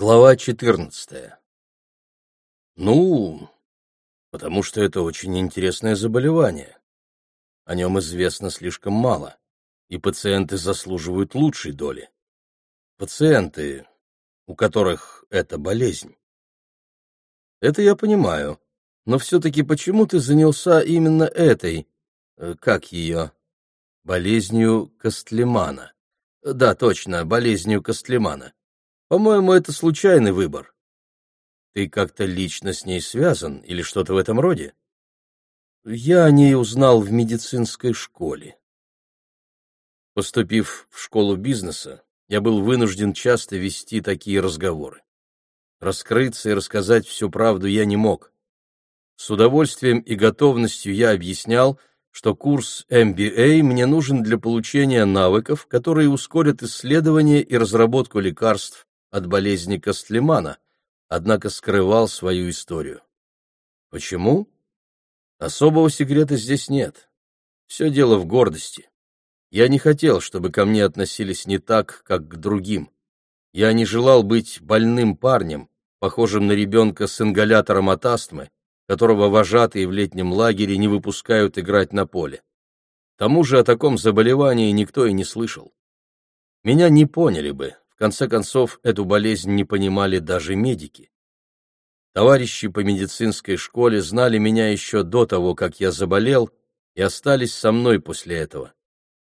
Глава 14. Ну, потому что это очень интересное заболевание. О нем известно слишком мало, и пациенты заслуживают лучшей доли. Пациенты, у которых это болезнь. Это я понимаю, но все-таки почему ты занялся именно этой, э, как ее, болезнью Костлемана? Да, точно, болезнью Костлемана. По-моему, это случайный выбор. Ты как-то лично с ней связан или что-то в этом роде? Я о ней узнал в медицинской школе. Поступив в школу бизнеса, я был вынужден часто вести такие разговоры. Раскрыться и рассказать всю правду я не мог. С удовольствием и готовностью я объяснял, что курс MBA мне нужен для получения навыков, которые ускорят исследование и разработку лекарств от болезни Костлемана, однако скрывал свою историю. Почему? Особого секрета здесь нет. Все дело в гордости. Я не хотел, чтобы ко мне относились не так, как к другим. Я не желал быть больным парнем, похожим на ребенка с ингалятором от астмы, которого вожатые в летнем лагере не выпускают играть на поле. К тому же о таком заболевании никто и не слышал. Меня не поняли бы, конце концов, эту болезнь не понимали даже медики. Товарищи по медицинской школе знали меня еще до того, как я заболел, и остались со мной после этого.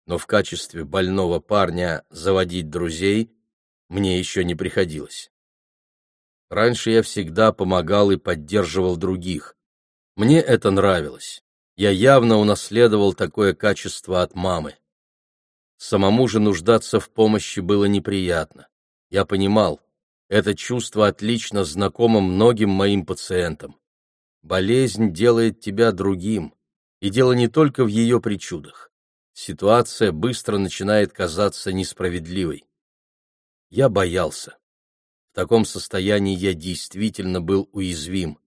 Но в качестве больного парня заводить друзей мне еще не приходилось. Раньше я всегда помогал и поддерживал других. Мне это нравилось. Я явно унаследовал такое качество от мамы. Самому же нуждаться в помощи было неприятно. Я понимал, это чувство отлично знакомо многим моим пациентам. Болезнь делает тебя другим, и дело не только в ее причудах. Ситуация быстро начинает казаться несправедливой. Я боялся. В таком состоянии я действительно был уязвим.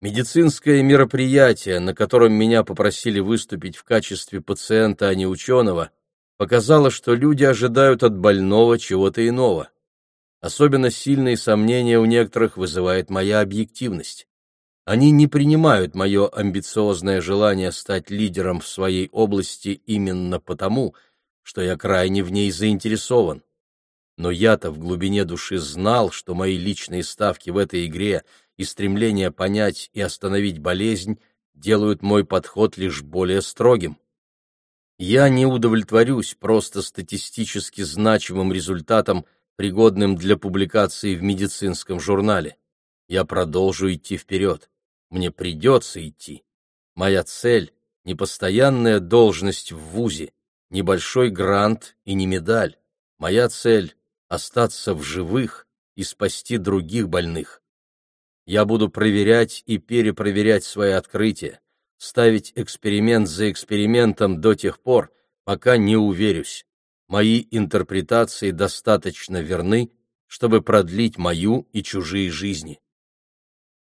Медицинское мероприятие, на котором меня попросили выступить в качестве пациента, а не ученого, показало, что люди ожидают от больного чего-то иного. Особенно сильные сомнения у некоторых вызывает моя объективность. Они не принимают мое амбициозное желание стать лидером в своей области именно потому, что я крайне в ней заинтересован. Но я-то в глубине души знал, что мои личные ставки в этой игре и стремление понять и остановить болезнь делают мой подход лишь более строгим. Я не удовлетворюсь просто статистически значимым результатом, пригодным для публикации в медицинском журнале. Я продолжу идти вперед. Мне придется идти. Моя цель — не постоянная должность в ВУЗе, небольшой грант и не медаль. Моя цель — остаться в живых и спасти других больных. Я буду проверять и перепроверять свои открытия, ставить эксперимент за экспериментом до тех пор, пока не уверюсь. Мои интерпретации достаточно верны, чтобы продлить мою и чужие жизни.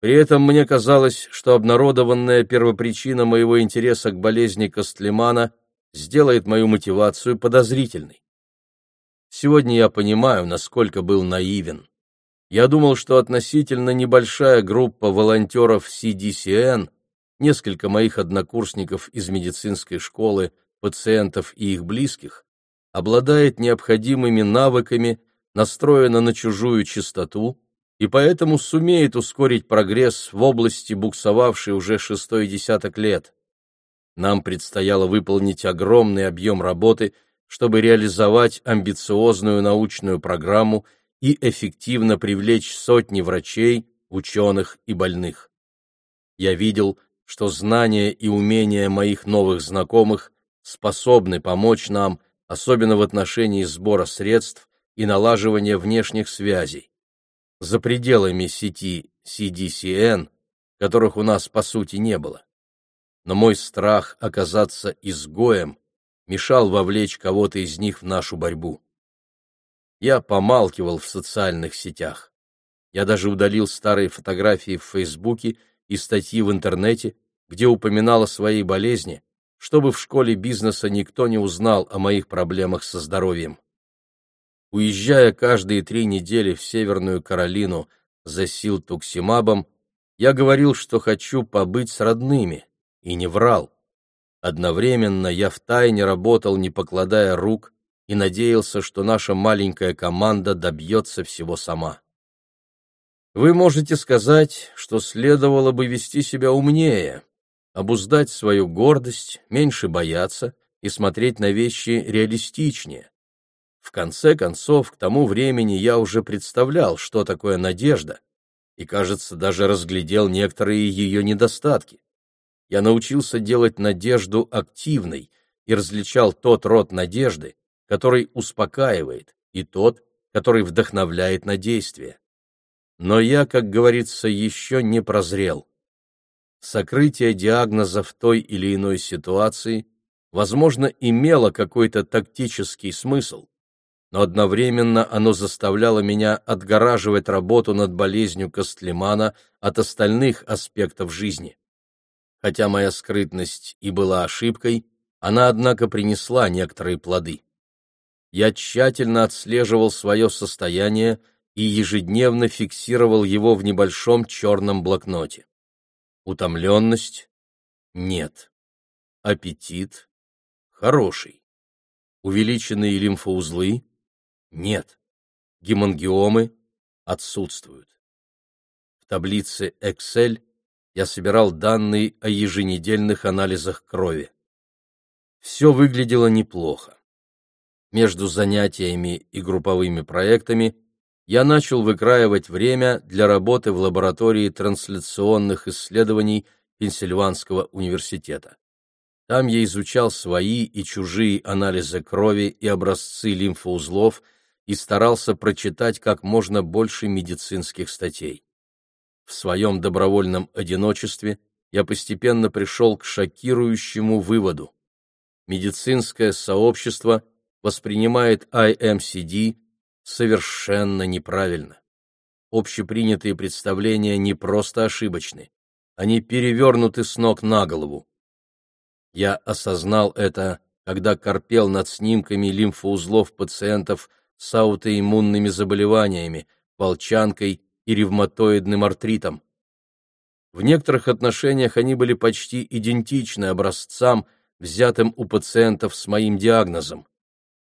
При этом мне казалось, что обнародованная первопричина моего интереса к болезни Костлемана сделает мою мотивацию подозрительной. Сегодня я понимаю, насколько был наивен. Я думал, что относительно небольшая группа волонтеров CDCN несколько моих однокурсников из медицинской школы, пациентов и их близких, обладает необходимыми навыками, настроена на чужую чистоту и поэтому сумеет ускорить прогресс в области, буксовавшей уже шестой десяток лет. Нам предстояло выполнить огромный объем работы, чтобы реализовать амбициозную научную программу и эффективно привлечь сотни врачей, ученых и больных. Я видел, что знания и умения моих новых знакомых способны помочь нам, особенно в отношении сбора средств и налаживания внешних связей. За пределами сети CDCN, которых у нас по сути не было. Но мой страх оказаться изгоем мешал вовлечь кого-то из них в нашу борьбу. Я помалкивал в социальных сетях. Я даже удалил старые фотографии в Фейсбуке и статьи в интернете, где упоминал о своей болезни, чтобы в школе бизнеса никто не узнал о моих проблемах со здоровьем. Уезжая каждые три недели в Северную Каролину за силтуксимабом, я говорил, что хочу побыть с родными, и не врал. Одновременно я втайне работал, не покладая рук, и надеялся, что наша маленькая команда добьется всего сама. Вы можете сказать, что следовало бы вести себя умнее, обуздать свою гордость, меньше бояться и смотреть на вещи реалистичнее. В конце концов, к тому времени я уже представлял, что такое надежда, и, кажется, даже разглядел некоторые ее недостатки. Я научился делать надежду активной и различал тот род надежды, который успокаивает, и тот, который вдохновляет на действие. Но я, как говорится, еще не прозрел. Сокрытие диагноза в той или иной ситуации, возможно, имело какой-то тактический смысл, но одновременно оно заставляло меня отгораживать работу над болезнью Костлемана от остальных аспектов жизни. Хотя моя скрытность и была ошибкой, она, однако, принесла некоторые плоды. Я тщательно отслеживал свое состояние и ежедневно фиксировал его в небольшом черном блокноте. Утомленность? Нет. Аппетит? Хороший. Увеличенные лимфоузлы? Нет. Гемангиомы отсутствуют. В таблице Excel я собирал данные о еженедельных анализах крови. Все выглядело неплохо. Между занятиями и групповыми проектами я начал выкраивать время для работы в лаборатории трансляционных исследований Пенсильванского университета. Там я изучал свои и чужие анализы крови и образцы лимфоузлов – и старался прочитать как можно больше медицинских статей. В своем добровольном одиночестве я постепенно пришел к шокирующему выводу. Медицинское сообщество воспринимает IMCD совершенно неправильно. Общепринятые представления не просто ошибочны, они перевернуты с ног на голову. Я осознал это, когда корпел над снимками лимфоузлов пациентов с аутоиммунными заболеваниями, волчанкой и ревматоидным артритом. В некоторых отношениях они были почти идентичны образцам, взятым у пациентов с моим диагнозом.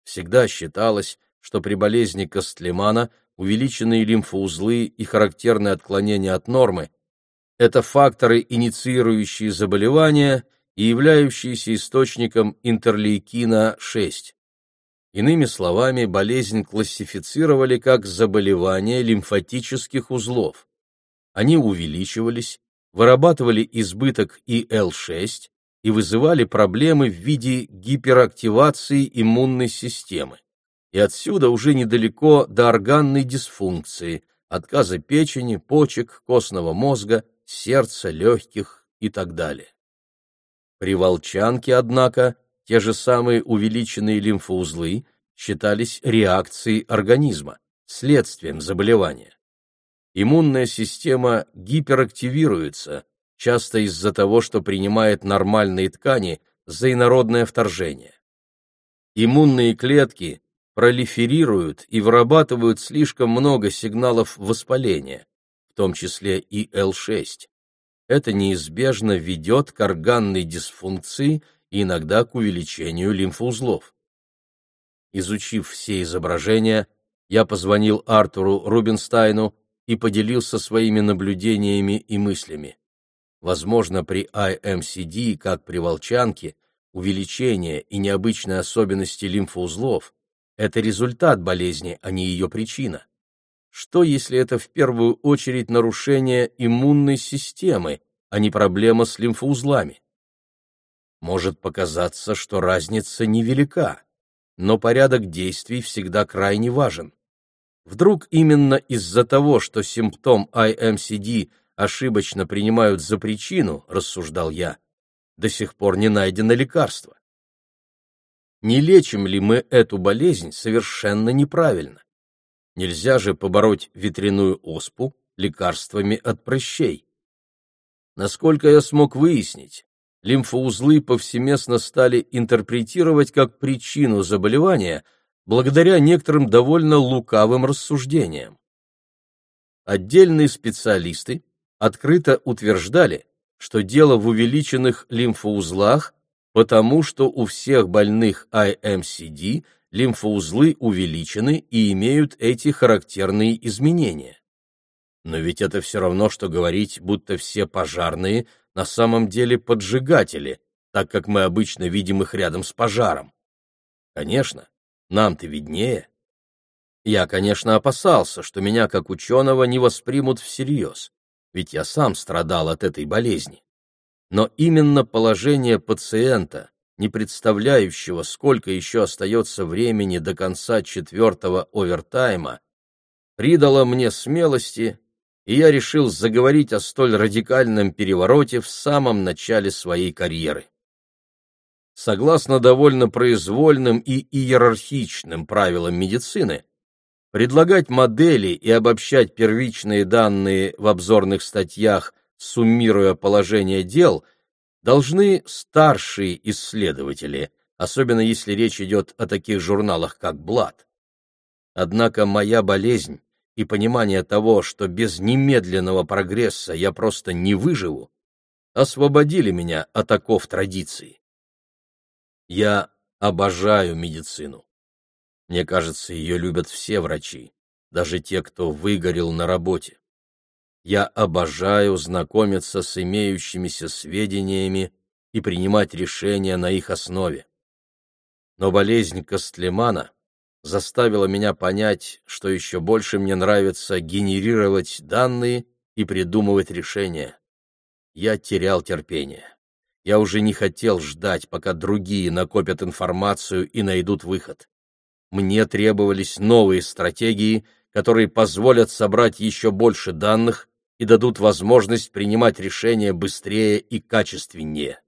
Всегда считалось, что при болезни Костлемана увеличенные лимфоузлы и характерные отклонения от нормы – это факторы, инициирующие заболевания и являющиеся источником интерлейкина-6. Иными словами, болезнь классифицировали как заболевание лимфатических узлов. Они увеличивались, вырабатывали избыток ИЛ-6 и вызывали проблемы в виде гиперактивации иммунной системы. И отсюда уже недалеко до органной дисфункции, отказа печени, почек, костного мозга, сердца, легких и так далее. При волчанке, однако, те же самые увеличенные лимфоузлы считались реакцией организма, следствием заболевания. Иммунная система гиперактивируется, часто из-за того, что принимает нормальные ткани за инородное вторжение. Иммунные клетки пролиферируют и вырабатывают слишком много сигналов воспаления, в том числе и Л6. Это неизбежно ведет к органной дисфункции и иногда к увеличению лимфоузлов. Изучив все изображения, я позвонил Артуру Рубинстайну и поделился своими наблюдениями и мыслями. Возможно, при IMCD, как при волчанке, увеличение и необычные особенности лимфоузлов – это результат болезни, а не ее причина. Что, если это в первую очередь нарушение иммунной системы, а не проблема с лимфоузлами? может показаться, что разница невелика, но порядок действий всегда крайне важен. Вдруг именно из-за того, что симптом IMCD ошибочно принимают за причину, рассуждал я, до сих пор не найдено лекарство. Не лечим ли мы эту болезнь совершенно неправильно? Нельзя же побороть ветряную оспу лекарствами от прыщей. Насколько я смог выяснить, лимфоузлы повсеместно стали интерпретировать как причину заболевания, благодаря некоторым довольно лукавым рассуждениям. Отдельные специалисты открыто утверждали, что дело в увеличенных лимфоузлах, потому что у всех больных IMCD лимфоузлы увеличены и имеют эти характерные изменения. Но ведь это все равно, что говорить, будто все пожарные на самом деле поджигатели, так как мы обычно видим их рядом с пожаром. Конечно, нам-то виднее. Я, конечно, опасался, что меня как ученого не воспримут всерьез, ведь я сам страдал от этой болезни. Но именно положение пациента, не представляющего, сколько еще остается времени до конца четвертого овертайма, придало мне смелости и я решил заговорить о столь радикальном перевороте в самом начале своей карьеры. Согласно довольно произвольным и иерархичным правилам медицины, предлагать модели и обобщать первичные данные в обзорных статьях, суммируя положение дел, должны старшие исследователи, особенно если речь идет о таких журналах, как «Блад». Однако моя болезнь и понимание того, что без немедленного прогресса я просто не выживу, освободили меня от оков традиции. Я обожаю медицину. Мне кажется, ее любят все врачи, даже те, кто выгорел на работе. Я обожаю знакомиться с имеющимися сведениями и принимать решения на их основе. Но болезнь Костлемана заставило меня понять, что еще больше мне нравится генерировать данные и придумывать решения. Я терял терпение. Я уже не хотел ждать, пока другие накопят информацию и найдут выход. Мне требовались новые стратегии, которые позволят собрать еще больше данных и дадут возможность принимать решения быстрее и качественнее.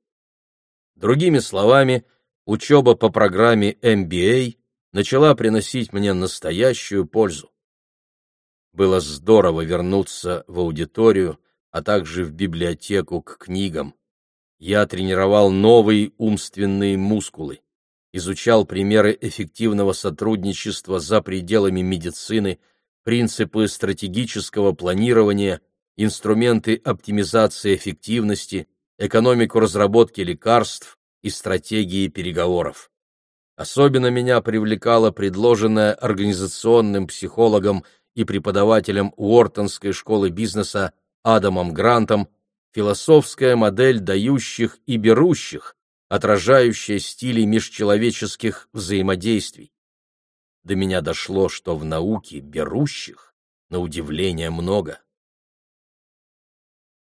Другими словами, учеба по программе MBA начала приносить мне настоящую пользу. Было здорово вернуться в аудиторию, а также в библиотеку к книгам. Я тренировал новые умственные мускулы, изучал примеры эффективного сотрудничества за пределами медицины, принципы стратегического планирования, инструменты оптимизации эффективности, экономику разработки лекарств и стратегии переговоров. Особенно меня привлекала предложенная организационным психологом и преподавателем Уортонской школы бизнеса Адамом Грантом философская модель дающих и берущих, отражающая стили межчеловеческих взаимодействий. До меня дошло, что в науке берущих, на удивление, много.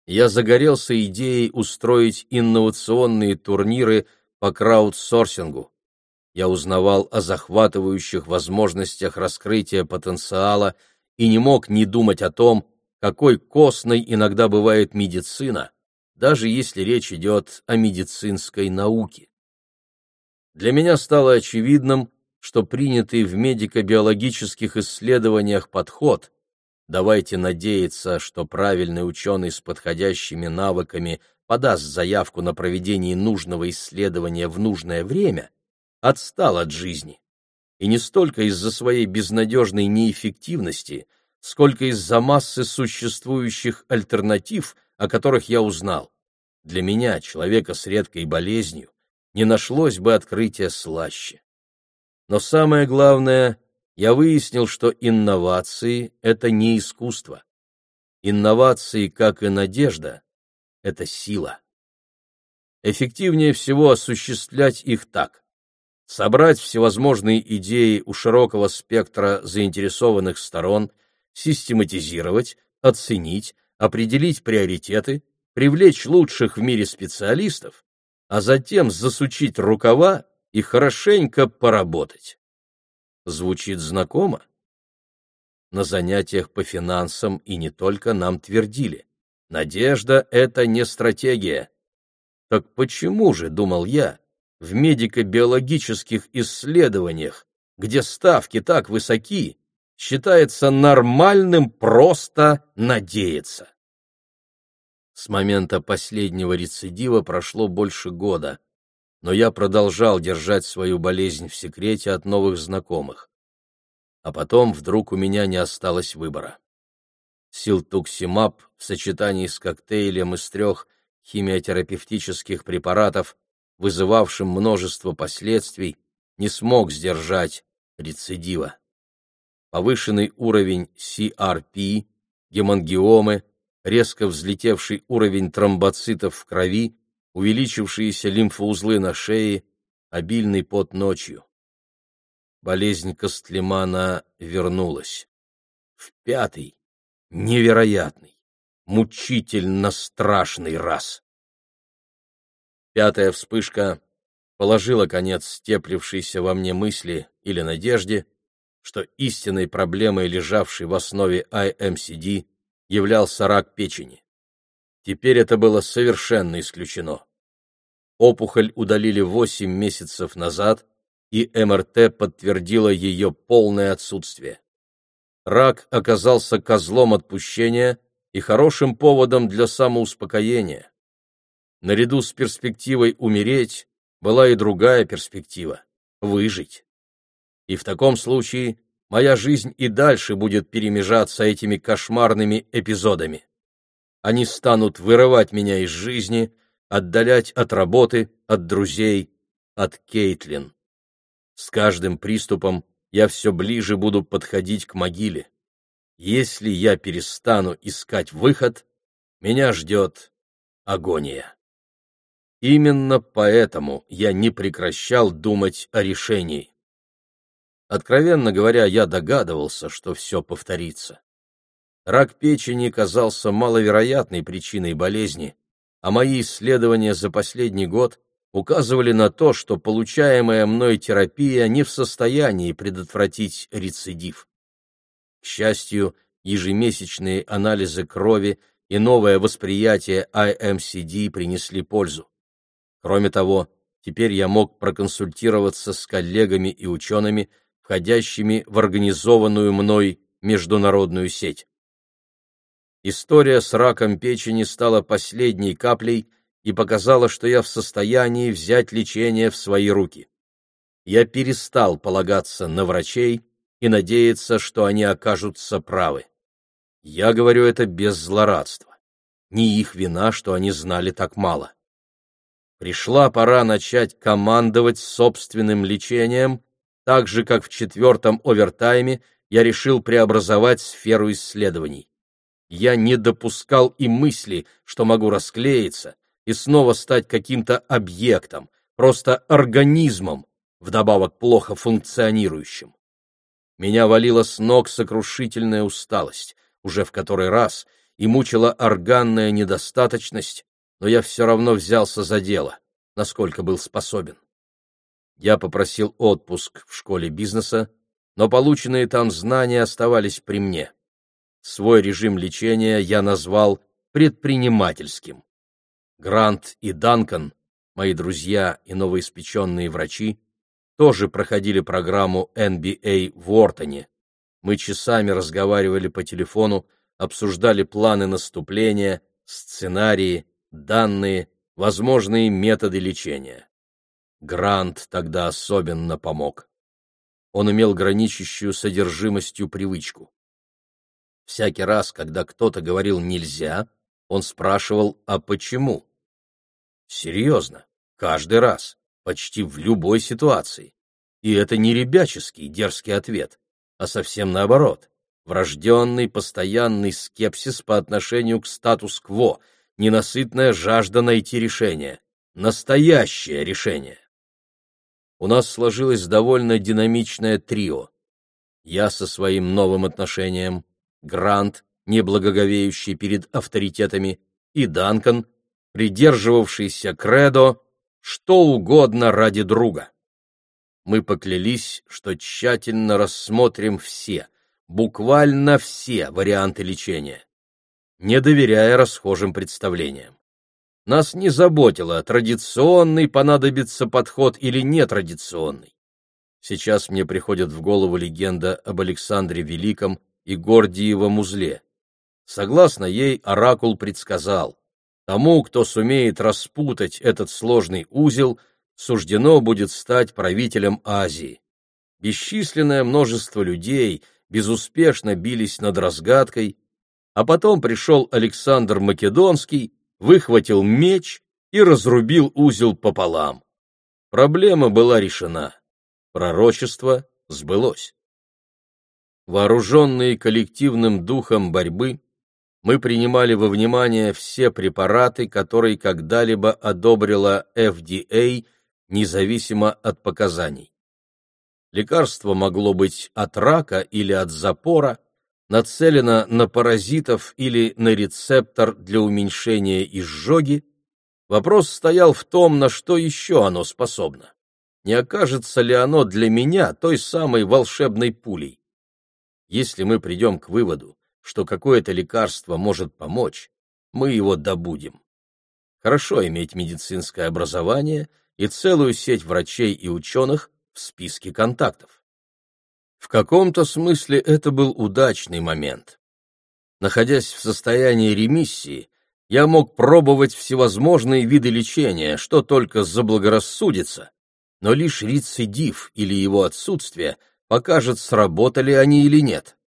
Я загорелся идеей устроить инновационные турниры по краудсорсингу я узнавал о захватывающих возможностях раскрытия потенциала и не мог не думать о том, какой костной иногда бывает медицина, даже если речь идет о медицинской науке. Для меня стало очевидным, что принятый в медико-биологических исследованиях подход «давайте надеяться, что правильный ученый с подходящими навыками подаст заявку на проведение нужного исследования в нужное время», отстал от жизни. И не столько из-за своей безнадежной неэффективности, сколько из-за массы существующих альтернатив, о которых я узнал. Для меня, человека с редкой болезнью, не нашлось бы открытия слаще. Но самое главное, я выяснил, что инновации — это не искусство. Инновации, как и надежда, — это сила. Эффективнее всего осуществлять их так собрать всевозможные идеи у широкого спектра заинтересованных сторон, систематизировать, оценить, определить приоритеты, привлечь лучших в мире специалистов, а затем засучить рукава и хорошенько поработать. Звучит знакомо? На занятиях по финансам и не только нам твердили. Надежда — это не стратегия. Так почему же, думал я, в медико-биологических исследованиях, где ставки так высоки, считается нормальным просто надеяться. С момента последнего рецидива прошло больше года. Но я продолжал держать свою болезнь в секрете от новых знакомых. А потом вдруг у меня не осталось выбора. Силтуксимаб в сочетании с коктейлем из трех химиотерапевтических препаратов, вызывавшим множество последствий, не смог сдержать рецидива. Повышенный уровень CRP, гемангиомы, резко взлетевший уровень тромбоцитов в крови, увеличившиеся лимфоузлы на шее, обильный пот ночью. Болезнь Костлемана вернулась. В пятый, невероятный, мучительно страшный раз. Пятая вспышка положила конец степлившейся во мне мысли или надежде, что истинной проблемой, лежавшей в основе IMCD, являлся рак печени. Теперь это было совершенно исключено. Опухоль удалили 8 месяцев назад, и МРТ подтвердила ее полное отсутствие. Рак оказался козлом отпущения и хорошим поводом для самоуспокоения. Наряду с перспективой умереть была и другая перспектива — выжить. И в таком случае моя жизнь и дальше будет перемежаться этими кошмарными эпизодами. Они станут вырывать меня из жизни, отдалять от работы, от друзей, от Кейтлин. С каждым приступом я все ближе буду подходить к могиле. Если я перестану искать выход, меня ждет агония. Именно поэтому я не прекращал думать о решении. Откровенно говоря, я догадывался, что все повторится. Рак печени казался маловероятной причиной болезни, а мои исследования за последний год указывали на то, что получаемая мной терапия не в состоянии предотвратить рецидив. К счастью, ежемесячные анализы крови и новое восприятие IMCD принесли пользу. Кроме того, теперь я мог проконсультироваться с коллегами и учеными, входящими в организованную мной международную сеть. История с раком печени стала последней каплей и показала, что я в состоянии взять лечение в свои руки. Я перестал полагаться на врачей и надеяться, что они окажутся правы. Я говорю это без злорадства. Не их вина, что они знали так мало. Пришла пора начать командовать собственным лечением, так же, как в четвертом овертайме я решил преобразовать сферу исследований. Я не допускал и мысли, что могу расклеиться и снова стать каким-то объектом, просто организмом, вдобавок плохо функционирующим. Меня валила с ног сокрушительная усталость, уже в который раз, и мучила органная недостаточность, но я все равно взялся за дело, насколько был способен. Я попросил отпуск в школе бизнеса, но полученные там знания оставались при мне. Свой режим лечения я назвал предпринимательским. Грант и Данкан, мои друзья и новоиспеченные врачи, тоже проходили программу NBA в Уортоне. Мы часами разговаривали по телефону, обсуждали планы наступления, сценарии, данные, возможные методы лечения. Грант тогда особенно помог. Он имел граничащую содержимостью привычку. Всякий раз, когда кто-то говорил «нельзя», он спрашивал «а почему?». Серьезно, каждый раз, почти в любой ситуации. И это не ребяческий дерзкий ответ, а совсем наоборот. Врожденный постоянный скепсис по отношению к статус-кво — ненасытная жажда найти решение, настоящее решение. У нас сложилось довольно динамичное трио. Я со своим новым отношением, Грант, неблагоговеющий перед авторитетами, и Данкан, придерживавшийся кредо «что угодно ради друга». Мы поклялись, что тщательно рассмотрим все, буквально все варианты лечения не доверяя расхожим представлениям. Нас не заботило, традиционный понадобится подход или нетрадиционный. Сейчас мне приходит в голову легенда об Александре Великом и Гордиевом узле. Согласно ей, оракул предсказал, тому, кто сумеет распутать этот сложный узел, суждено будет стать правителем Азии. Бесчисленное множество людей безуспешно бились над разгадкой, а потом пришел Александр Македонский, выхватил меч и разрубил узел пополам. Проблема была решена. Пророчество сбылось. Вооруженные коллективным духом борьбы, мы принимали во внимание все препараты, которые когда-либо одобрила FDA, независимо от показаний. Лекарство могло быть от рака или от запора, нацелено на паразитов или на рецептор для уменьшения изжоги, вопрос стоял в том, на что еще оно способно. Не окажется ли оно для меня той самой волшебной пулей? Если мы придем к выводу, что какое-то лекарство может помочь, мы его добудем. Хорошо иметь медицинское образование и целую сеть врачей и ученых в списке контактов. В каком-то смысле это был удачный момент. Находясь в состоянии ремиссии, я мог пробовать всевозможные виды лечения, что только заблагорассудится, но лишь рецидив или его отсутствие покажет, сработали они или нет.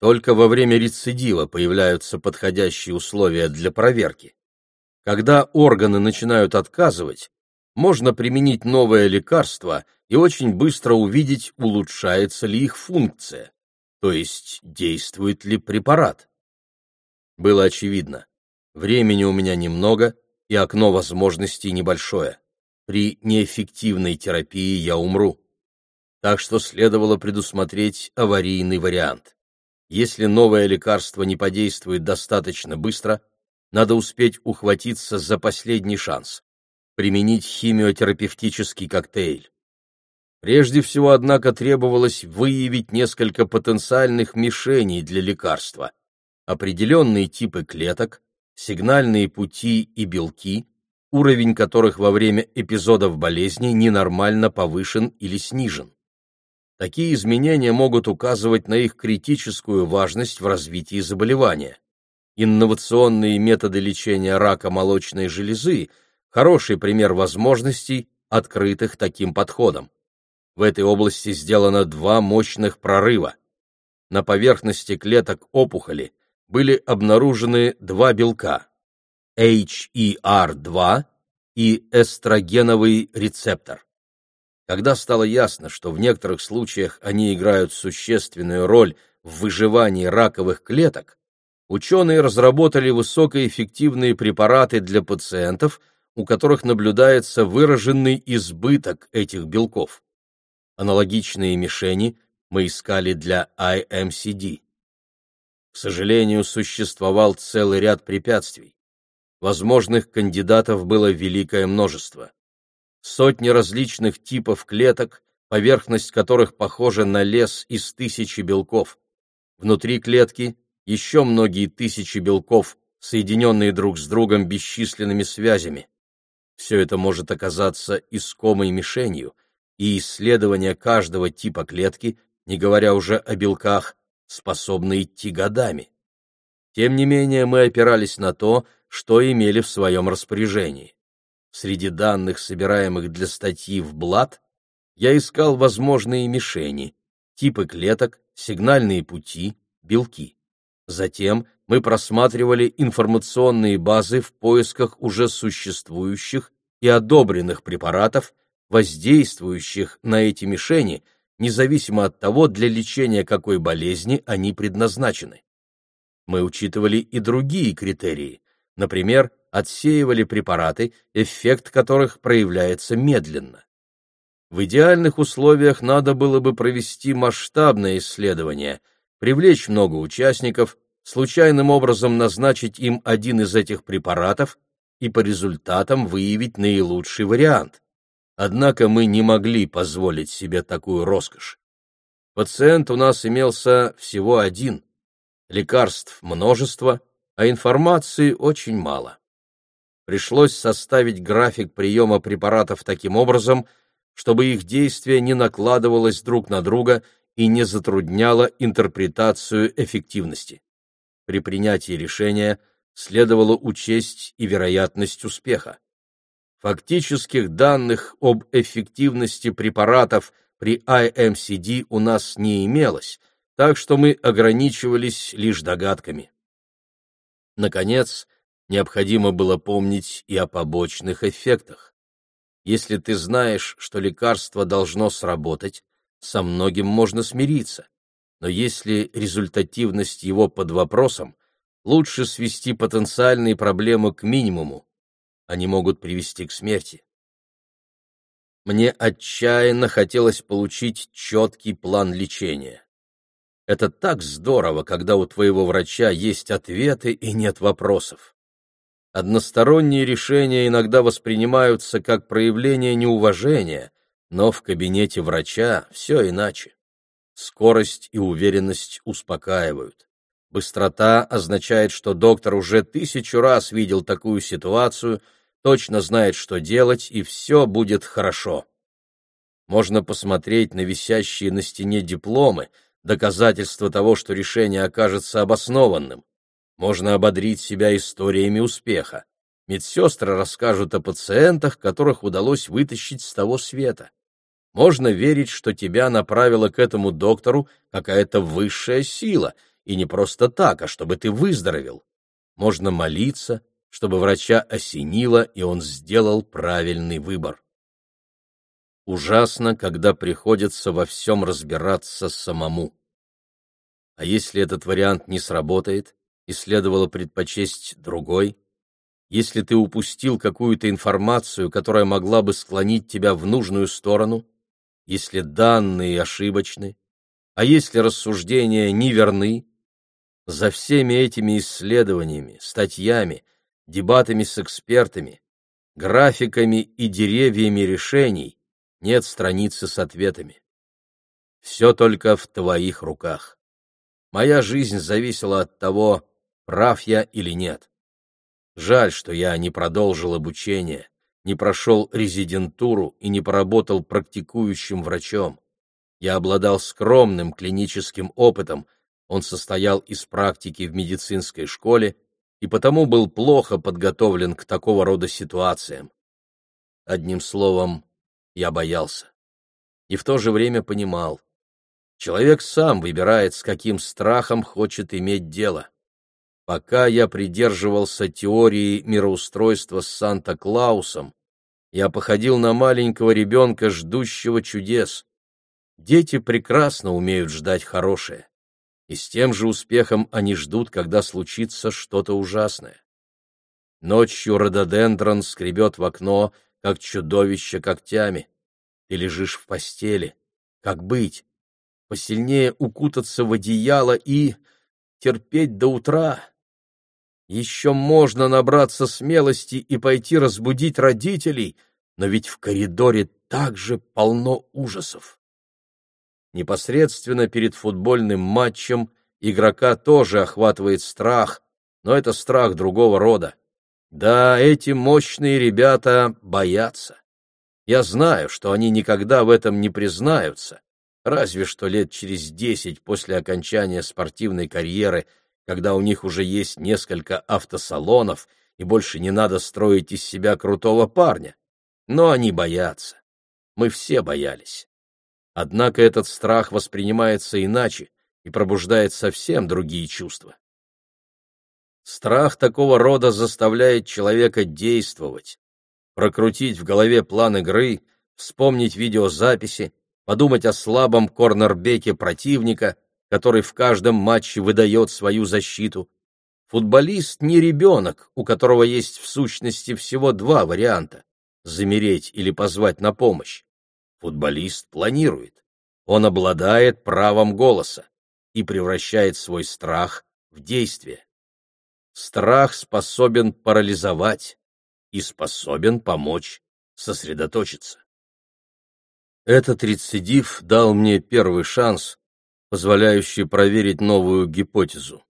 Только во время рецидива появляются подходящие условия для проверки. Когда органы начинают отказывать, можно применить новое лекарство и очень быстро увидеть, улучшается ли их функция, то есть действует ли препарат. Было очевидно, времени у меня немного и окно возможностей небольшое. При неэффективной терапии я умру. Так что следовало предусмотреть аварийный вариант. Если новое лекарство не подействует достаточно быстро, надо успеть ухватиться за последний шанс применить химиотерапевтический коктейль. Прежде всего, однако, требовалось выявить несколько потенциальных мишеней для лекарства, определенные типы клеток, сигнальные пути и белки, уровень которых во время эпизодов болезни ненормально повышен или снижен. Такие изменения могут указывать на их критическую важность в развитии заболевания. Инновационные методы лечения рака молочной железы – хороший пример возможностей, открытых таким подходом. В этой области сделано два мощных прорыва. На поверхности клеток опухоли были обнаружены два белка – HER2 и эстрогеновый рецептор. Когда стало ясно, что в некоторых случаях они играют существенную роль в выживании раковых клеток, ученые разработали высокоэффективные препараты для пациентов – у которых наблюдается выраженный избыток этих белков. Аналогичные мишени мы искали для IMCD. К сожалению, существовал целый ряд препятствий. Возможных кандидатов было великое множество. Сотни различных типов клеток, поверхность которых похожа на лес из тысячи белков. Внутри клетки еще многие тысячи белков, соединенные друг с другом бесчисленными связями. Все это может оказаться искомой мишенью, и исследование каждого типа клетки, не говоря уже о белках, способны идти годами. Тем не менее, мы опирались на то, что имели в своем распоряжении. Среди данных, собираемых для статьи в Блад, я искал возможные мишени, типы клеток, сигнальные пути, белки. Затем мы просматривали информационные базы в поисках уже существующих и одобренных препаратов, воздействующих на эти мишени, независимо от того, для лечения какой болезни они предназначены. Мы учитывали и другие критерии, например, отсеивали препараты, эффект которых проявляется медленно. В идеальных условиях надо было бы провести масштабное исследование, привлечь много участников, случайным образом назначить им один из этих препаратов и по результатам выявить наилучший вариант. Однако мы не могли позволить себе такую роскошь. Пациент у нас имелся всего один, лекарств множество, а информации очень мало. Пришлось составить график приема препаратов таким образом, чтобы их действие не накладывалось друг на друга и не затрудняло интерпретацию эффективности. При принятии решения следовало учесть и вероятность успеха. Фактических данных об эффективности препаратов при IMCD у нас не имелось, так что мы ограничивались лишь догадками. Наконец, необходимо было помнить и о побочных эффектах. Если ты знаешь, что лекарство должно сработать, со многим можно смириться. Но если результативность его под вопросом, лучше свести потенциальные проблемы к минимуму. Они могут привести к смерти. Мне отчаянно хотелось получить четкий план лечения. Это так здорово, когда у твоего врача есть ответы и нет вопросов. Односторонние решения иногда воспринимаются как проявление неуважения, но в кабинете врача все иначе. Скорость и уверенность успокаивают. Быстрота означает, что доктор уже тысячу раз видел такую ситуацию, точно знает, что делать, и все будет хорошо. Можно посмотреть на висящие на стене дипломы, доказательства того, что решение окажется обоснованным. Можно ободрить себя историями успеха. Медсестры расскажут о пациентах, которых удалось вытащить с того света. Можно верить, что тебя направила к этому доктору какая-то высшая сила, и не просто так, а чтобы ты выздоровел. Можно молиться, чтобы врача осенило, и он сделал правильный выбор. Ужасно, когда приходится во всем разбираться самому. А если этот вариант не сработает, и следовало предпочесть другой? Если ты упустил какую-то информацию, которая могла бы склонить тебя в нужную сторону, если данные ошибочны, а если рассуждения неверны, за всеми этими исследованиями, статьями, дебатами с экспертами, графиками и деревьями решений нет страницы с ответами. Все только в твоих руках. Моя жизнь зависела от того, прав я или нет. Жаль, что я не продолжил обучение, не прошел резидентуру и не поработал практикующим врачом. Я обладал скромным клиническим опытом, он состоял из практики в медицинской школе и потому был плохо подготовлен к такого рода ситуациям. Одним словом, я боялся. И в то же время понимал. Человек сам выбирает, с каким страхом хочет иметь дело. Пока я придерживался теории мироустройства с Санта-Клаусом, я походил на маленького ребенка, ждущего чудес. Дети прекрасно умеют ждать хорошее и с тем же успехом они ждут, когда случится что-то ужасное. Ночью рододендрон скребет в окно, как чудовище когтями. Ты лежишь в постели. Как быть? Посильнее укутаться в одеяло и терпеть до утра? Еще можно набраться смелости и пойти разбудить родителей, но ведь в коридоре также полно ужасов. Непосредственно перед футбольным матчем игрока тоже охватывает страх, но это страх другого рода. Да, эти мощные ребята боятся. Я знаю, что они никогда в этом не признаются, разве что лет через десять после окончания спортивной карьеры, когда у них уже есть несколько автосалонов и больше не надо строить из себя крутого парня. Но они боятся. Мы все боялись. Однако этот страх воспринимается иначе и пробуждает совсем другие чувства. Страх такого рода заставляет человека действовать, прокрутить в голове план игры, вспомнить видеозаписи, подумать о слабом корнербеке противника, который в каждом матче выдает свою защиту. Футболист не ребенок, у которого есть в сущности всего два варианта — замереть или позвать на помощь. Футболист планирует. Он обладает правом голоса и превращает свой страх в действие. Страх способен парализовать и способен помочь сосредоточиться. Этот рецидив дал мне первый шанс, позволяющий проверить новую гипотезу.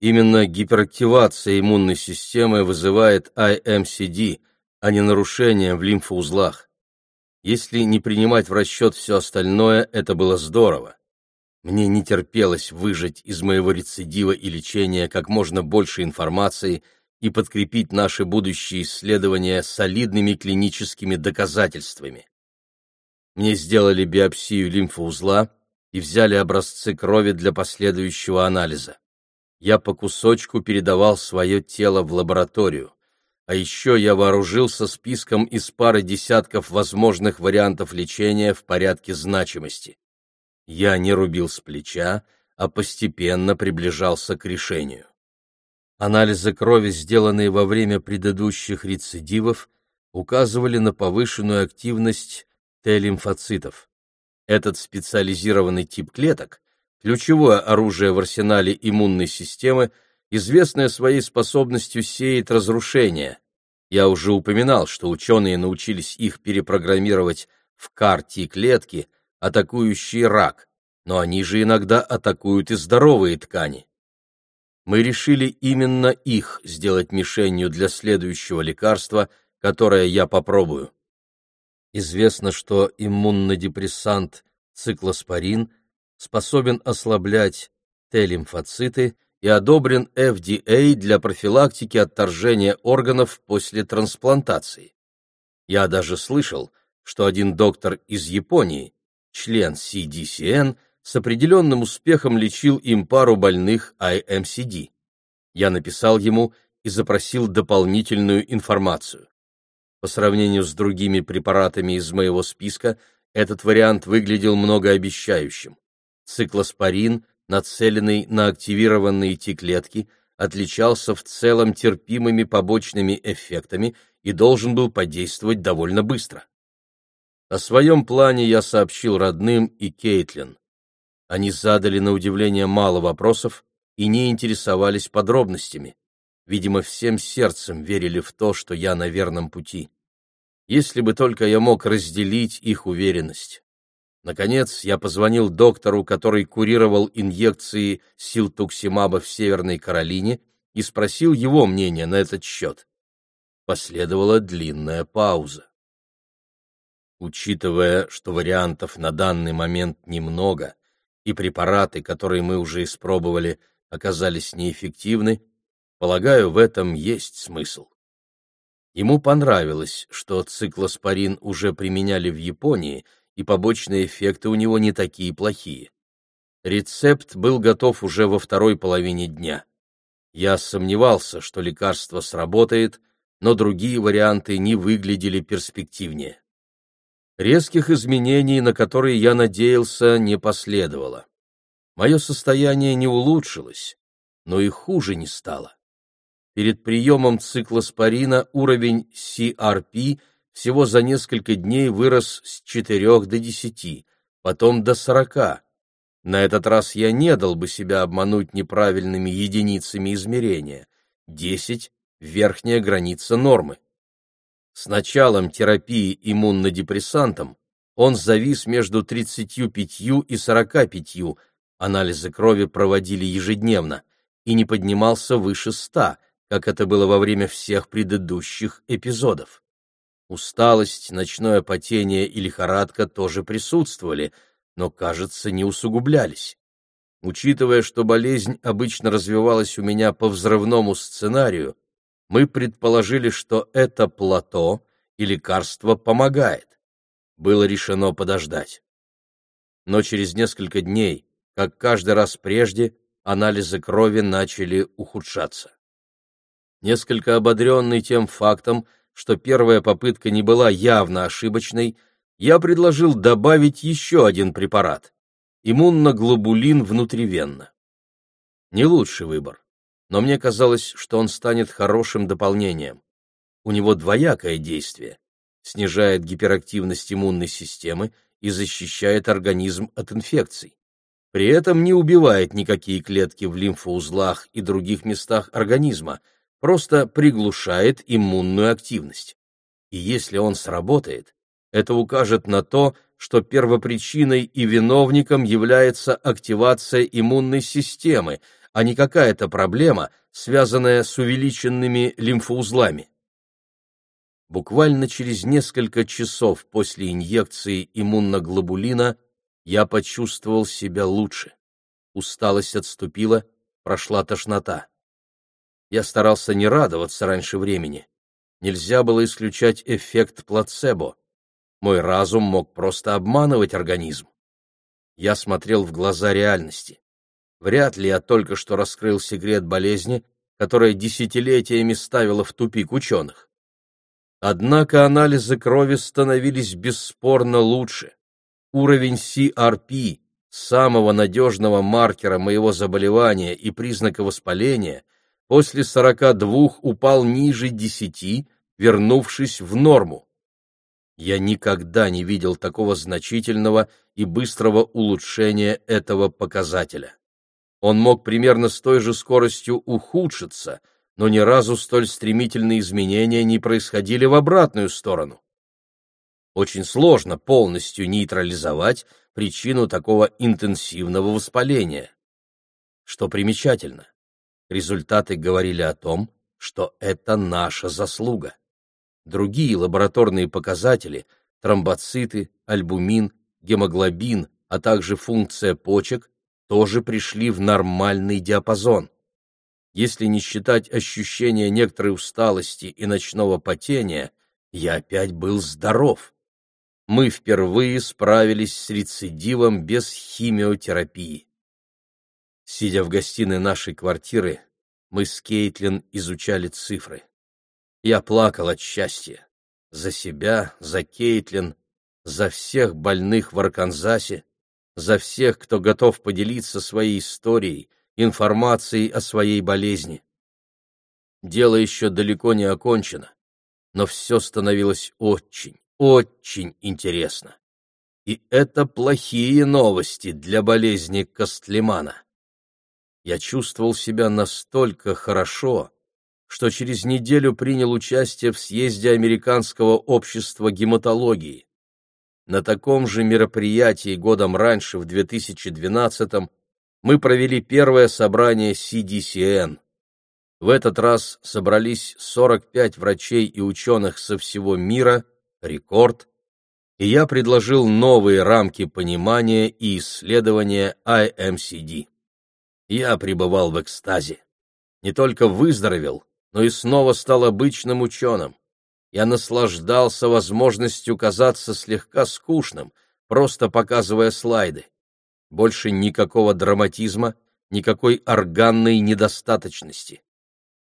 Именно гиперактивация иммунной системы вызывает IMCD, а не нарушения в лимфоузлах. Если не принимать в расчет все остальное, это было здорово. Мне не терпелось выжать из моего рецидива и лечения как можно больше информации и подкрепить наши будущие исследования солидными клиническими доказательствами. Мне сделали биопсию лимфоузла и взяли образцы крови для последующего анализа. Я по кусочку передавал свое тело в лабораторию. А еще я вооружился списком из пары десятков возможных вариантов лечения в порядке значимости. Я не рубил с плеча, а постепенно приближался к решению. Анализы крови, сделанные во время предыдущих рецидивов, указывали на повышенную активность Т-лимфоцитов. Этот специализированный тип клеток – ключевое оружие в арсенале иммунной системы, известное своей способностью сеять разрушение. Я уже упоминал, что ученые научились их перепрограммировать в CAR-T-клетки, атакующие рак, но они же иногда атакуют и здоровые ткани. Мы решили именно их сделать мишенью для следующего лекарства, которое я попробую. Известно, что иммунодепрессант циклоспорин способен ослаблять Т-лимфоциты и одобрен FDA для профилактики отторжения органов после трансплантации. Я даже слышал, что один доктор из Японии, член CDCN, с определенным успехом лечил им пару больных IMCD. Я написал ему и запросил дополнительную информацию. По сравнению с другими препаратами из моего списка, этот вариант выглядел многообещающим. Циклоспорин, нацеленный на активированные Т-клетки, отличался в целом терпимыми побочными эффектами и должен был подействовать довольно быстро. О своем плане я сообщил родным и Кейтлин. Они задали на удивление мало вопросов и не интересовались подробностями видимо, всем сердцем верили в то, что я на верном пути. Если бы только я мог разделить их уверенность. Наконец, я позвонил доктору, который курировал инъекции силтуксимаба в Северной Каролине, и спросил его мнение на этот счет. Последовала длинная пауза. Учитывая, что вариантов на данный момент немного, и препараты, которые мы уже испробовали, оказались неэффективны, Полагаю, в этом есть смысл. Ему понравилось, что циклоспорин уже применяли в Японии, и побочные эффекты у него не такие плохие. Рецепт был готов уже во второй половине дня. Я сомневался, что лекарство сработает, но другие варианты не выглядели перспективнее. Резких изменений, на которые я надеялся, не последовало. Мое состояние не улучшилось, но и хуже не стало. Перед приемом циклоспорина уровень CRP всего за несколько дней вырос с 4 до 10, потом до 40. На этот раз я не дал бы себя обмануть неправильными единицами измерения. 10 – верхняя граница нормы. С началом терапии иммунодепрессантом он завис между 35 и 45, анализы крови проводили ежедневно, и не поднимался выше 100, как это было во время всех предыдущих эпизодов. Усталость, ночное потение и лихорадка тоже присутствовали, но, кажется, не усугублялись. Учитывая, что болезнь обычно развивалась у меня по взрывному сценарию, мы предположили, что это плато и лекарство помогает. Было решено подождать. Но через несколько дней, как каждый раз прежде, анализы крови начали ухудшаться. Несколько ободренный тем фактом, что первая попытка не была явно ошибочной, я предложил добавить еще один препарат – иммуноглобулин внутривенно. Не лучший выбор, но мне казалось, что он станет хорошим дополнением. У него двоякое действие – снижает гиперактивность иммунной системы и защищает организм от инфекций. При этом не убивает никакие клетки в лимфоузлах и других местах организма – просто приглушает иммунную активность. И если он сработает, это укажет на то, что первопричиной и виновником является активация иммунной системы, а не какая-то проблема, связанная с увеличенными лимфоузлами. Буквально через несколько часов после инъекции иммуноглобулина я почувствовал себя лучше. Усталость отступила, прошла тошнота. Я старался не радоваться раньше времени. Нельзя было исключать эффект плацебо. Мой разум мог просто обманывать организм. Я смотрел в глаза реальности. Вряд ли я только что раскрыл секрет болезни, которая десятилетиями ставила в тупик ученых. Однако анализы крови становились бесспорно лучше. Уровень CRP, самого надежного маркера моего заболевания и признака воспаления, после 42 упал ниже 10, вернувшись в норму. Я никогда не видел такого значительного и быстрого улучшения этого показателя. Он мог примерно с той же скоростью ухудшиться, но ни разу столь стремительные изменения не происходили в обратную сторону. Очень сложно полностью нейтрализовать причину такого интенсивного воспаления. Что примечательно, результаты говорили о том, что это наша заслуга. Другие лабораторные показатели – тромбоциты, альбумин, гемоглобин, а также функция почек – тоже пришли в нормальный диапазон если не считать ощущения некоторой усталости и ночного потения, я опять был здоров. Мы впервые справились с рецидивом без химиотерапии. Сидя в гостиной нашей квартиры, мы с Кейтлин изучали цифры. Я плакал от счастья. За себя, за Кейтлин, за всех больных в Арканзасе, за всех, кто готов поделиться своей историей, информацией о своей болезни. Дело еще далеко не окончено, но все становилось очень, очень интересно. И это плохие новости для болезни Костлемана. Я чувствовал себя настолько хорошо, что через неделю принял участие в съезде Американского общества гематологии. На таком же мероприятии годом раньше, в 2012 мы провели первое собрание CDCN. В этот раз собрались 45 врачей и ученых со всего мира, рекорд, и я предложил новые рамки понимания и исследования IMCD. Я пребывал в экстазе. Не только выздоровел, но и снова стал обычным ученым. Я наслаждался возможностью казаться слегка скучным, просто показывая слайды. Больше никакого драматизма, никакой органной недостаточности.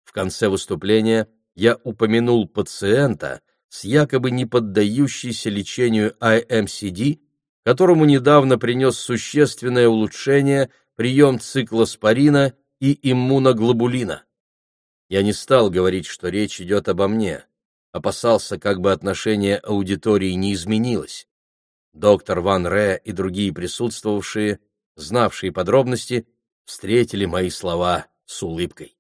В конце выступления я упомянул пациента с якобы не поддающейся лечению IMCD, которому недавно принес существенное улучшение прием циклоспорина и иммуноглобулина. Я не стал говорить, что речь идет обо мне, опасался, как бы отношение аудитории не изменилось. Доктор Ван Ре и другие присутствовавшие, знавшие подробности, встретили мои слова с улыбкой.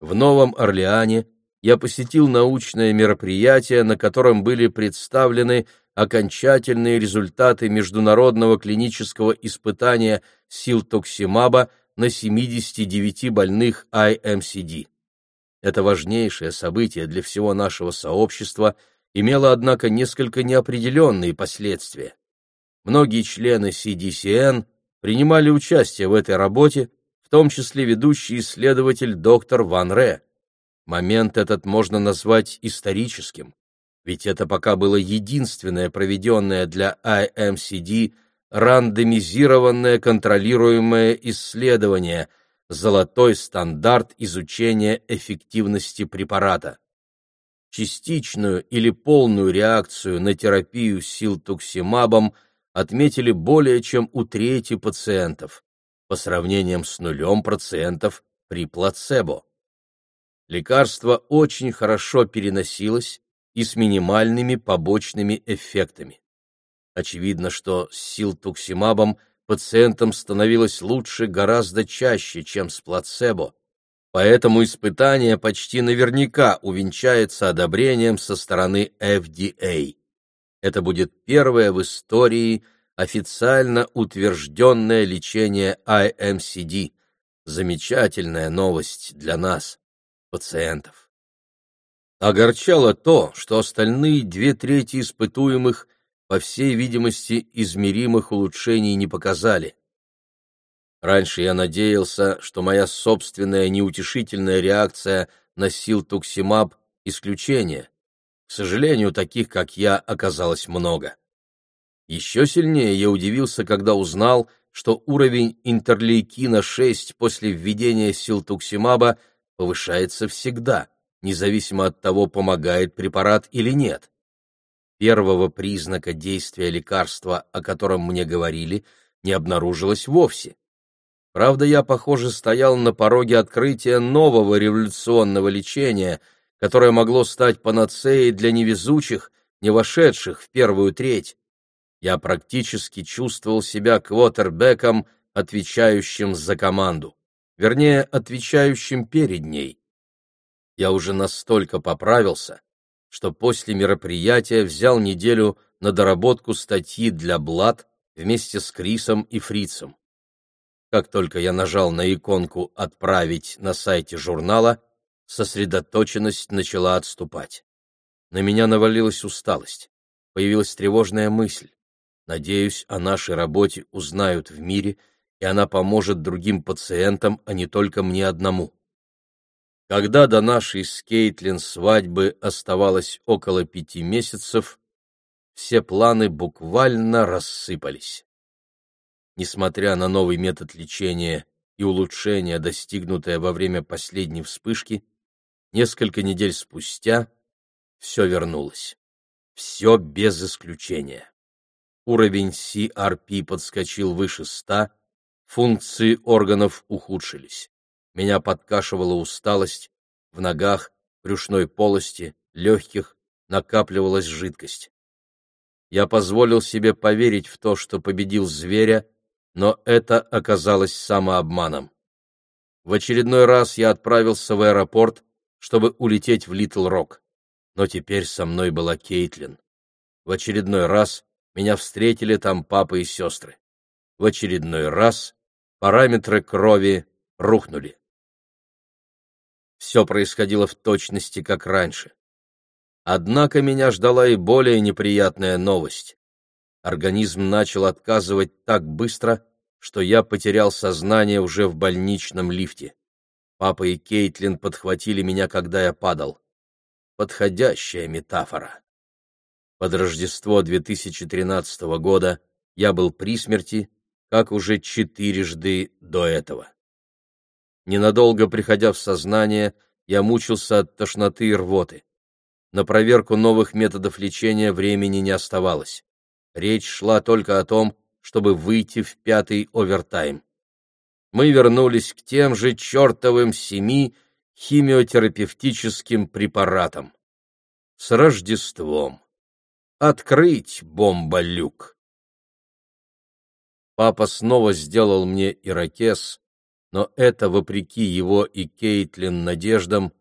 В Новом Орлеане я посетил научное мероприятие, на котором были представлены окончательные результаты международного клинического испытания силтоксимаба на 79 больных IMCD. Это важнейшее событие для всего нашего сообщества – имело, однако, несколько неопределенные последствия. Многие члены CDCN принимали участие в этой работе, в том числе ведущий исследователь доктор Ван Ре. Момент этот можно назвать историческим, ведь это пока было единственное проведенное для IMCD рандомизированное контролируемое исследование «Золотой стандарт изучения эффективности препарата» частичную или полную реакцию на терапию силтуксимабом отметили более чем у трети пациентов, по сравнению с нулем процентов при плацебо. Лекарство очень хорошо переносилось и с минимальными побочными эффектами. Очевидно, что с силтуксимабом пациентам становилось лучше гораздо чаще, чем с плацебо, Поэтому испытание почти наверняка увенчается одобрением со стороны FDA. Это будет первое в истории официально утвержденное лечение IMCD. Замечательная новость для нас, пациентов. Огорчало то, что остальные две трети испытуемых, по всей видимости, измеримых улучшений не показали. Раньше я надеялся, что моя собственная неутешительная реакция на силтуксимаб – исключение. К сожалению, таких, как я, оказалось много. Еще сильнее я удивился, когда узнал, что уровень интерлейкина-6 после введения силтуксимаба повышается всегда, независимо от того, помогает препарат или нет. Первого признака действия лекарства, о котором мне говорили, не обнаружилось вовсе. Правда, я, похоже, стоял на пороге открытия нового революционного лечения, которое могло стать панацеей для невезучих, не вошедших в первую треть. Я практически чувствовал себя квотербеком, отвечающим за команду, вернее, отвечающим перед ней. Я уже настолько поправился, что после мероприятия взял неделю на доработку статьи для Блад вместе с Крисом и Фрицем. Как только я нажал на иконку «Отправить» на сайте журнала, сосредоточенность начала отступать. На меня навалилась усталость. Появилась тревожная мысль. Надеюсь, о нашей работе узнают в мире, и она поможет другим пациентам, а не только мне одному. Когда до нашей с Кейтлин свадьбы оставалось около пяти месяцев, все планы буквально рассыпались. Несмотря на новый метод лечения и улучшения, достигнутое во время последней вспышки, несколько недель спустя все вернулось. Все без исключения. Уровень CRP подскочил выше 100, функции органов ухудшились. Меня подкашивала усталость, в ногах, брюшной полости, легких накапливалась жидкость. Я позволил себе поверить в то, что победил зверя, но это оказалось самообманом. В очередной раз я отправился в аэропорт, чтобы улететь в Литл-Рок. Но теперь со мной была Кейтлин. В очередной раз меня встретили там папа и сестры. В очередной раз параметры крови рухнули. Все происходило в точности, как раньше. Однако меня ждала и более неприятная новость. Организм начал отказывать так быстро, что я потерял сознание уже в больничном лифте. Папа и Кейтлин подхватили меня, когда я падал. Подходящая метафора. Под Рождество 2013 года я был при смерти, как уже четырежды до этого. Ненадолго приходя в сознание, я мучился от тошноты и рвоты. На проверку новых методов лечения времени не оставалось. Речь шла только о том, чтобы выйти в пятый овертайм. Мы вернулись к тем же чертовым семи химиотерапевтическим препаратам. С Рождеством! Открыть бомболюк. Папа снова сделал мне ирокез, но это, вопреки его и Кейтлин надеждам,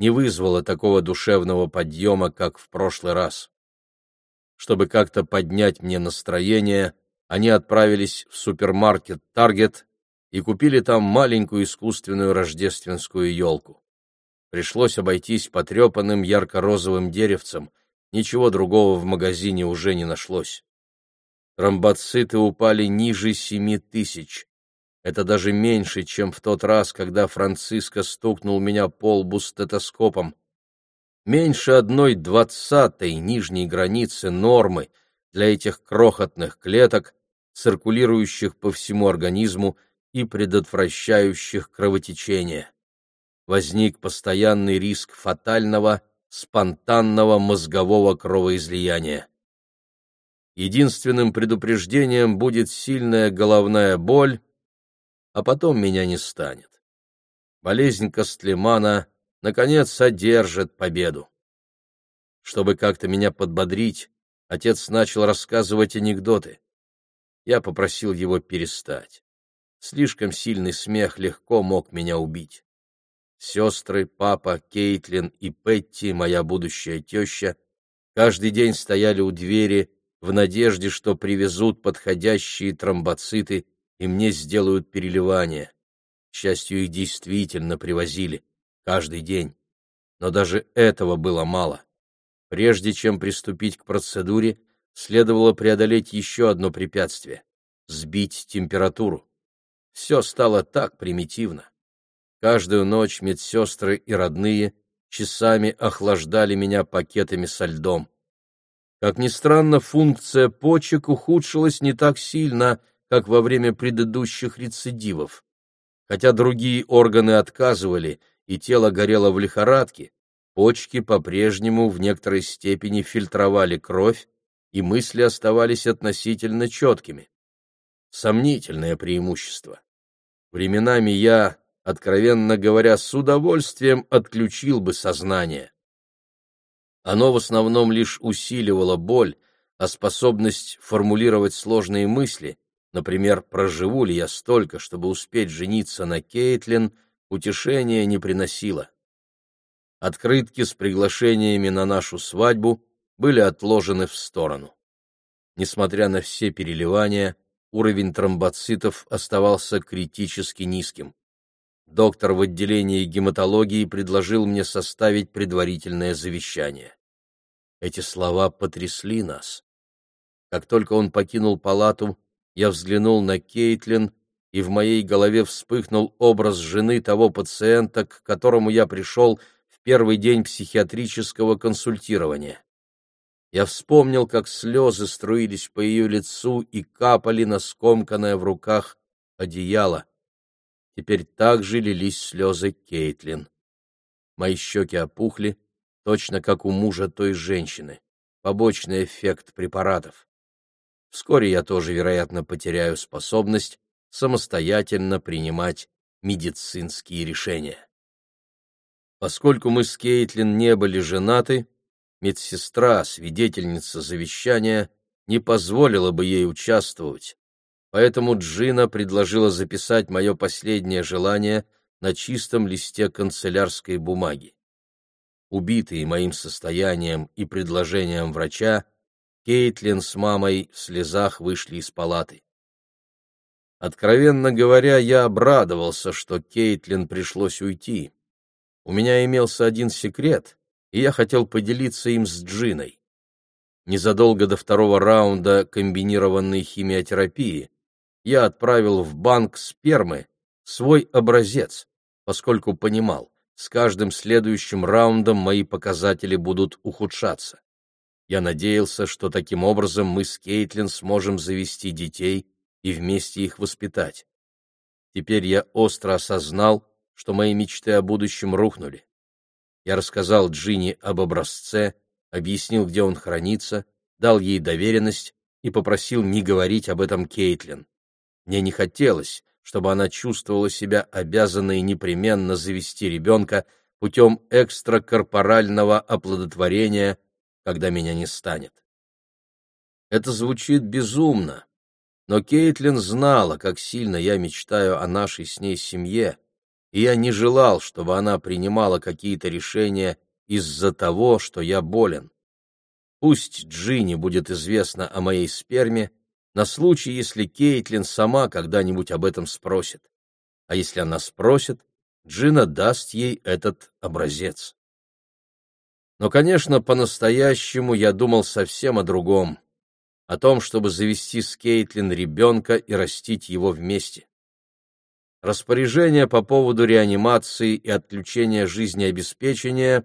не вызвало такого душевного подъема, как в прошлый раз. Чтобы как-то поднять мне настроение, они отправились в супермаркет «Таргет» и купили там маленькую искусственную рождественскую елку. Пришлось обойтись потрепанным ярко-розовым деревцем, Ничего другого в магазине уже не нашлось. Тромбоциты упали ниже семи тысяч. Это даже меньше, чем в тот раз, когда Франциско стукнул меня по лбу стетоскопом. Меньше одной двадцатой нижней границы нормы для этих крохотных клеток, циркулирующих по всему организму и предотвращающих кровотечение. Возник постоянный риск фатального спонтанного мозгового кровоизлияния. Единственным предупреждением будет сильная головная боль, а потом меня не станет. Болезнь Костлемана, наконец, одержит победу. Чтобы как-то меня подбодрить, отец начал рассказывать анекдоты. Я попросил его перестать. Слишком сильный смех легко мог меня убить. Сестры, папа, Кейтлин и Петти, моя будущая теща, каждый день стояли у двери в надежде, что привезут подходящие тромбоциты и мне сделают переливание. К счастью, их действительно привозили каждый день. Но даже этого было мало. Прежде чем приступить к процедуре, следовало преодолеть еще одно препятствие — сбить температуру. все стало так примитивно. Каждую ночь медсестры и родные часами охлаждали меня пакетами со льдом. Как ни странно, функция почек ухудшилась не так сильно, как во время предыдущих рецидивов. Хотя другие органы отказывали, и тело горело в лихорадке, почки по-прежнему в некоторой степени фильтровали кровь, и мысли оставались относительно четкими. Сомнительное преимущество. Временами я, откровенно говоря, с удовольствием отключил бы сознание. Оно в основном лишь усиливало боль, а способность формулировать сложные мысли, например, проживу ли я столько, чтобы успеть жениться на Кейтлин, утешения не приносило. Открытки с приглашениями на нашу свадьбу были отложены в сторону. Несмотря на все переливания, уровень тромбоцитов оставался критически низким. Доктор в отделении гематологии предложил мне составить предварительное завещание. Эти слова потрясли нас. Как только он покинул палату, я взглянул на Кейтлин, и в моей голове вспыхнул образ жены того пациента, к которому я пришел в первый день психиатрического консультирования. Я вспомнил, как слезы струились по ее лицу и капали на скомканное в руках одеяло. Теперь также лились слезы Кейтлин. Мои щеки опухли, точно как у мужа той женщины. Побочный эффект препаратов. Вскоре я тоже, вероятно, потеряю способность самостоятельно принимать медицинские решения. Поскольку мы с Кейтлин не были женаты, медсестра, свидетельница завещания, не позволила бы ей участвовать, поэтому Джина предложила записать мое последнее желание на чистом листе канцелярской бумаги. Убитые моим состоянием и предложением врача, Кейтлин с мамой в слезах вышли из палаты. Откровенно говоря, я обрадовался, что Кейтлин пришлось уйти. У меня имелся один секрет, и я хотел поделиться им с Джиной. Незадолго до второго раунда комбинированной химиотерапии я отправил в банк спермы свой образец, поскольку понимал, с каждым следующим раундом мои показатели будут ухудшаться. Я надеялся, что таким образом мы с Кейтлин сможем завести детей и вместе их воспитать. Теперь я остро осознал, что мои мечты о будущем рухнули. Я рассказал Джинни об образце, объяснил, где он хранится, дал ей доверенность и попросил не говорить об этом Кейтлин. Мне не хотелось, чтобы она чувствовала себя обязанной непременно завести ребенка путем экстракорпорального оплодотворения, когда меня не станет. Это звучит безумно, но Кейтлин знала, как сильно я мечтаю о нашей с ней семье, и я не желал, чтобы она принимала какие-то решения из-за того, что я болен. Пусть Джинни будет известно о моей сперме на случай, если Кейтлин сама когда-нибудь об этом спросит. А если она спросит, Джина даст ей этот образец. Но, конечно, по-настоящему я думал совсем о другом, о том, чтобы завести с Кейтлин ребенка и растить его вместе. Распоряжения по поводу реанимации и отключения жизнеобеспечения,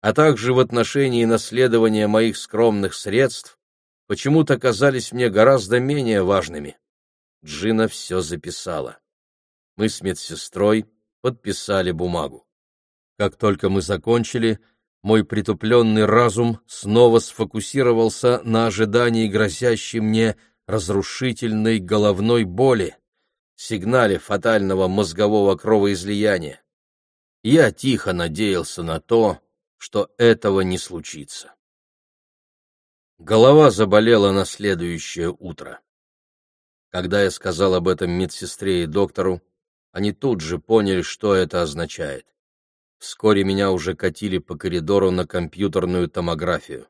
а также в отношении наследования моих скромных средств почему-то казались мне гораздо менее важными. Джина все записала. Мы с медсестрой подписали бумагу. Как только мы закончили, мой притупленный разум снова сфокусировался на ожидании грозящей мне разрушительной головной боли сигнале фатального мозгового кровоизлияния. Я тихо надеялся на то, что этого не случится. Голова заболела на следующее утро. Когда я сказал об этом медсестре и доктору, они тут же поняли, что это означает. Вскоре меня уже катили по коридору на компьютерную томографию.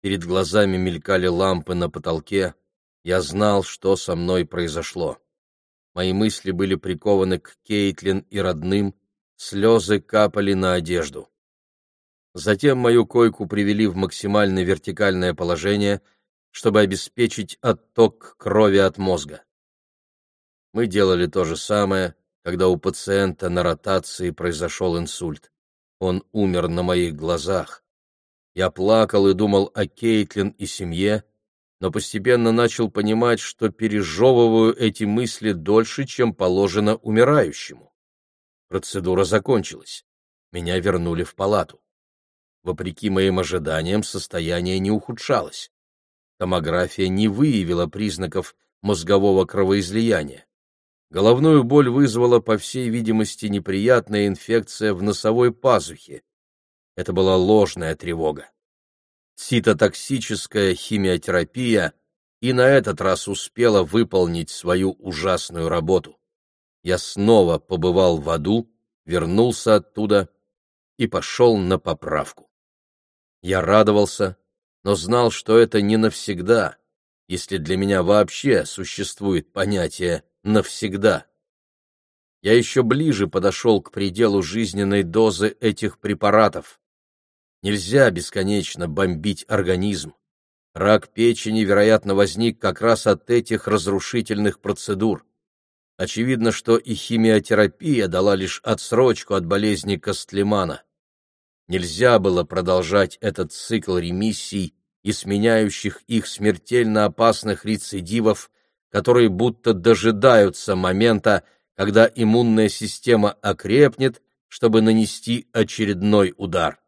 Перед глазами мелькали лампы на потолке. Я знал, что со мной произошло. Мои мысли были прикованы к Кейтлин и родным, слезы капали на одежду. Затем мою койку привели в максимально вертикальное положение, чтобы обеспечить отток крови от мозга. Мы делали то же самое, когда у пациента на ротации произошел инсульт. Он умер на моих глазах. Я плакал и думал о Кейтлин и семье, но постепенно начал понимать, что пережевываю эти мысли дольше, чем положено умирающему. Процедура закончилась. Меня вернули в палату. Вопреки моим ожиданиям, состояние не ухудшалось. Томография не выявила признаков мозгового кровоизлияния. Головную боль вызвала, по всей видимости, неприятная инфекция в носовой пазухе. Это была ложная тревога. Цитотоксическая химиотерапия и на этот раз успела выполнить свою ужасную работу. Я снова побывал в аду, вернулся оттуда и пошел на поправку. Я радовался, но знал, что это не навсегда, если для меня вообще существует понятие «навсегда». Я еще ближе подошел к пределу жизненной дозы этих препаратов. Нельзя бесконечно бомбить организм. Рак печени, вероятно, возник как раз от этих разрушительных процедур. Очевидно, что и химиотерапия дала лишь отсрочку от болезни Костлемана. Нельзя было продолжать этот цикл ремиссий и сменяющих их смертельно опасных рецидивов, которые будто дожидаются момента, когда иммунная система окрепнет, чтобы нанести очередной удар.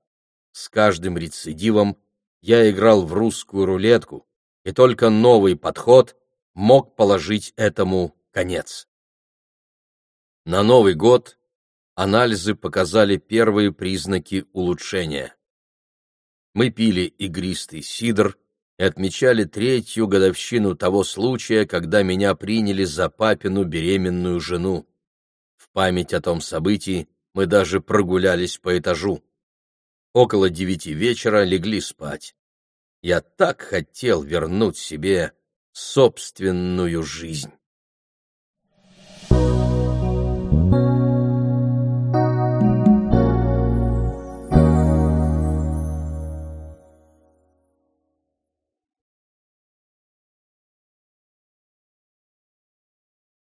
С каждым рецидивом я играл в русскую рулетку, и только новый подход мог положить этому конец. На Новый год анализы показали первые признаки улучшения. Мы пили игристый сидр и отмечали третью годовщину того случая, когда меня приняли за папину беременную жену. В память о том событии мы даже прогулялись по этажу. Около девяти вечера легли спать. Я так хотел вернуть себе собственную жизнь.